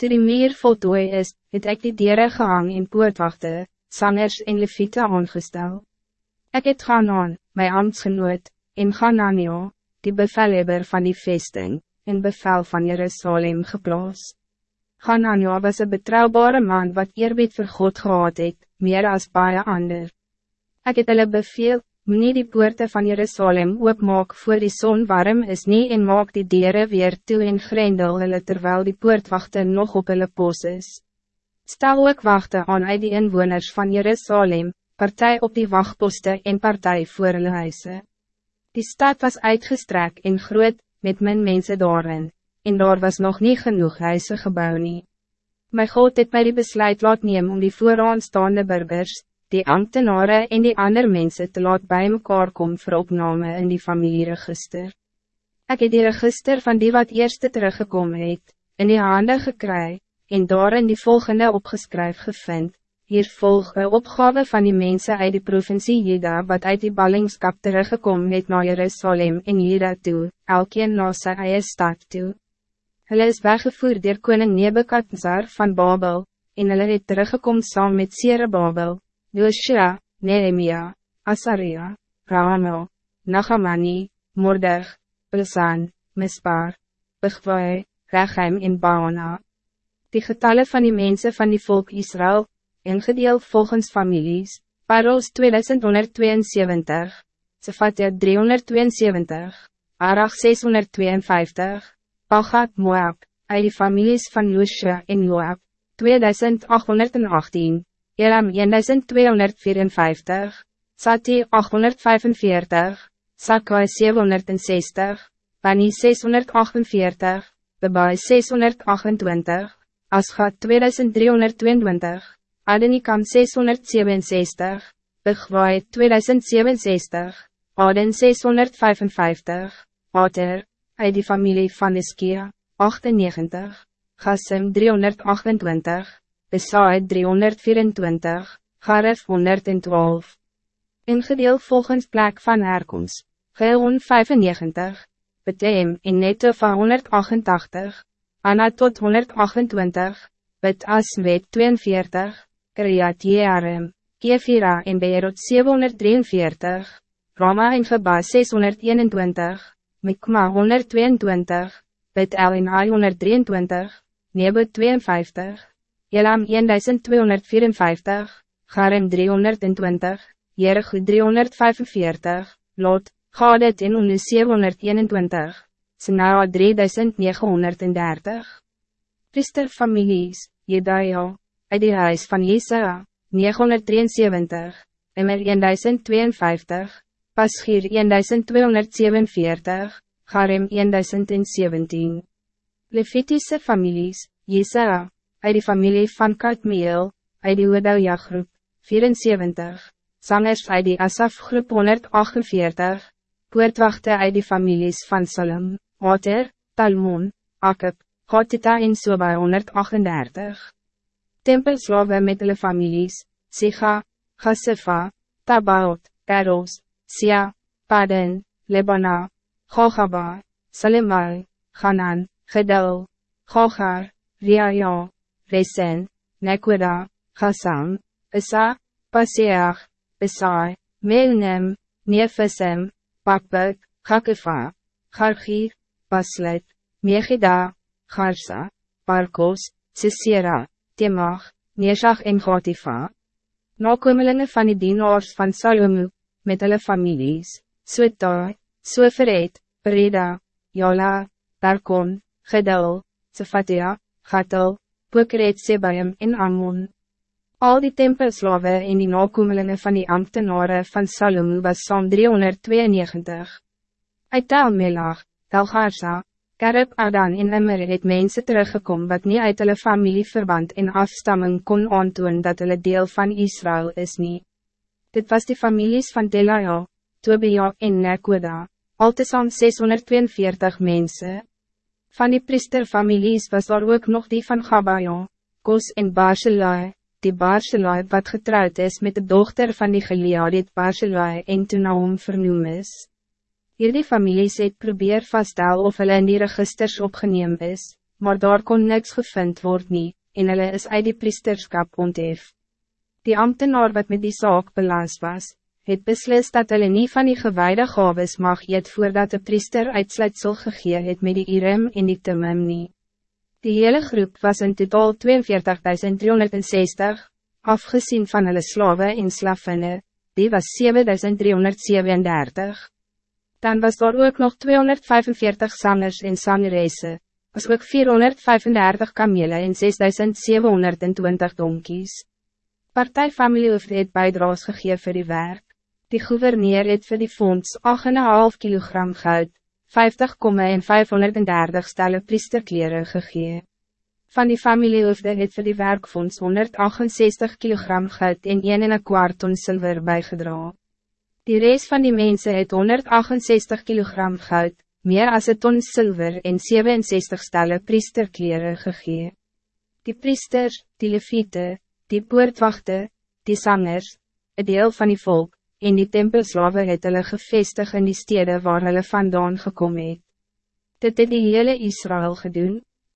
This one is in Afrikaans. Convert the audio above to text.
Toe die meer voltooi is, het ek die dieren gehang in poortwachte, sangers en leviete aangestel. Ik het gaan aan, my ambtsgenoot, en Gananio, die bevelhebber van die vesting, in bevel van Jerusalem geplaas. Gananio was een betrouwbare man wat eerbied vir God gehad het, meer als baie ander. Ik het hulle beveel, moet die poorte van Jerusalem oopmaak voor die zon warm is nie en maak die dieren weer toe en grendel hulle terwijl die poortwachte nog op hulle pos is. Stel ook wachten aan uit die inwoners van Jerusalem, partij op die wachtposten en partij voor hulle huise. Die stad was uitgestrekt en groot, met min mense daarin, en daar was nog niet genoeg huise gebouw nie. My God het my die besluit laat neem om die vooraanstaande burgers, die ambtenaren en die ander mensen te laat bij mekaar kom vir opname in die familieregister. Ik het die register van die wat eerste teruggekomen het, in die handen gekry, en daarin die volgende opgeskryf gevind, hier volg een opgave van die mensen uit die provincie Jeda wat uit die ballingskap teruggekomen het naar Jerusalem en Jeda toe, elkeen na sy eie stad toe. Hulle is weggevoerd door koning Nebekadzar van Babel, en hulle het teruggekom saam met Sere Babel, Joshua, Nehemia, Asaria, Ramo, Nagamani, Mordeg, Pilsan, Mispar, Bigwai, Rechem en Baana. Die getallen van die mensen van die volk Israël, ingedeeld volgens families, Paros 2172, Sefatia 372, Arach 652, Pagat Moab, uit die families van Joshua en Joab, 2818, Elam 1254, Sati 845, Sakai 760, Bani 648, Bebai 628, Asgat 2322, Adenikam 667, Begwaai 2067, Aden 655, Ater, uit die familie van Iskia, 98, Gassim 328, Besaai 324, Garef 112. Ingedeel volgens plek van herkomst, Geon 95, Betem en Nette van 188, Anna tot 128, Bet Aswet 42, Kriat Jearim, Kefira en Beerot 743, Rama en Geba 621, Mikma 122, Bet El en Ai 123, Nebo 52, Elam 1254, Garem 320, Jericho 345, Lot, Gadet en Onu 721, Senaa 3930. Priester families, Jedaia, uit die huis van Jesaja, 973, Immer 1052, Paschir 1247, Garem 1017. Levitische families, Jesaja, uit die familie van Katmeel, uit die Oudouja groep, 74, zangers uit die Asaf groep 148, poortwachte uit die families van Salem, Oter, Talmon, Akib, Gotita en Soba 138. Tempelslawe met hulle families, Siga, Gasifa, Tabaot, Eros, Sia, Paden, Lebana, Gogaba, Salemai, Hanan, Gedel, Gogar, Riaja, Resen, Nekweda, Chassam, Isa, Paseach, Besai, Melnem, Nefesem, Pakbek, Chakefa, Chargir, Baslet, Megida, Garsa, Parkos, Sisera, Temach, Neeshach en Gatifa. Nakomelinge van die dienaars van Salomo, met hulle families, Sotai, Soferet, Pereda, Jola, Darkon, Gedel, Sefatia, Gatel, Pokeret Sebaim en Ammon. Al die tempelslawe en die nakomelinge van die ambtenaren van Salomo was saam 392. Uit Telmelag, Telgarsa, Kerib Adan en Immer het mense teruggekom wat niet uit hulle familieverband en afstamming kon aantoon dat hulle deel van Israël is niet. Dit was die families van Delaja, Tobia en Nekoda, altesaam 642 mensen. Van die priesterfamilies was daar ook nog die van Gabaja, Kos en Barselai, die Barselai wat getrouwd is met de dochter van die Geliadit Barselai en toen na hom vernoem is. Hierdie families het probeer vaststel of hulle in die registers opgeneem is, maar daar kon niks gevind word nie, en hulle is uit die priesterskap onthef. Die ambtenaar wat met die zaak belast was, het beslist dat hulle nie van die gewijde gaves mag eet voordat de priester uitsluitsel gegee het met die Irem en die Tumim nie. Die hele groep was in totaal 42.360, afgezien van hulle slawe en slavinne, die was 7337. Dan was daar ook nog 245 sangers en sangeresse, was ook 435 kamele en 6720 donkies. Partijfamilie het bijdraas gegeven voor die werk. Die gouverneur het voor die fonds 8,5 kilogram goud, 50 en 530 stelle priesterkleren gegee. Van die familiehoofde het vir die werkfonds 168 kilogram goud en 1 en een kwart ton zilver bijgedra. Die rest van die mensen het 168 kilogram goud, meer als een ton zilver en 67 stelle priesterkleren gegee. Die priesters, die leviete, die poortwachte, die zangers, een deel van die volk, en die tempelslawe het hulle gevestig in die steden waar hulle vandaan gekom het. Dit het die hele Israël gedoen,